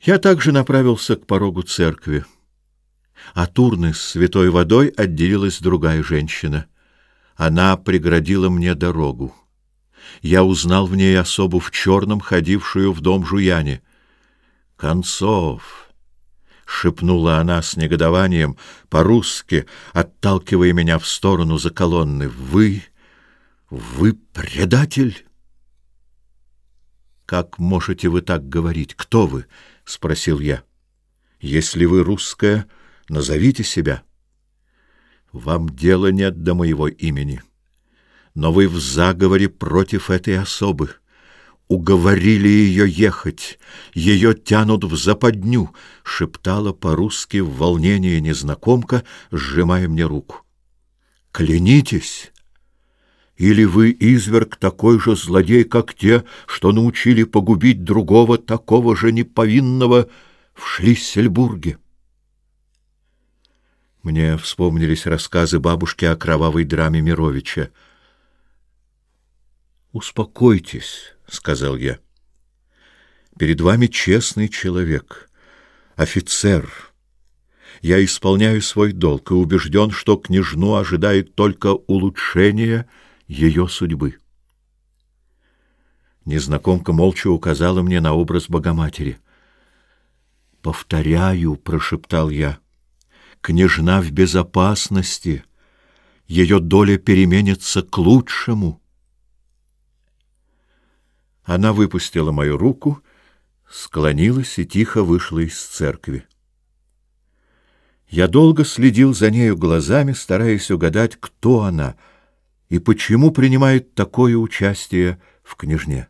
Я также направился к порогу церкви. А От урны с святой водой отделилась другая женщина. Она преградила мне дорогу. Я узнал в ней особу в черном, ходившую в дом Жуяне. «Концов!» — шепнула она с негодованием, по-русски, отталкивая меня в сторону за колонны. «Вы... вы предатель!» «Как можете вы так говорить? Кто вы?» — спросил я. «Если вы русская, назовите себя». «Вам дела нет до моего имени. Но вы в заговоре против этой особы. Уговорили ее ехать. Ее тянут в западню», — шептала по-русски в волнении незнакомка, сжимая мне руку. «Клянитесь!» Или вы изверг такой же злодей, как те, что научили погубить другого такого же неповинного в Шлиссельбурге? Мне вспомнились рассказы бабушки о кровавой драме Мировича. «Успокойтесь», — сказал я. «Перед вами честный человек, офицер» я исполняю свой долг и убежден, что княжну ожидает только улучшение — ее судьбы. Незнакомка молча указала мне на образ Богоматери. «Повторяю», — прошептал я, — «княжна в безопасности, ее доля переменится к лучшему». Она выпустила мою руку, склонилась и тихо вышла из церкви. Я долго следил за нею глазами, стараясь угадать, кто она — и почему принимает такое участие в княжне.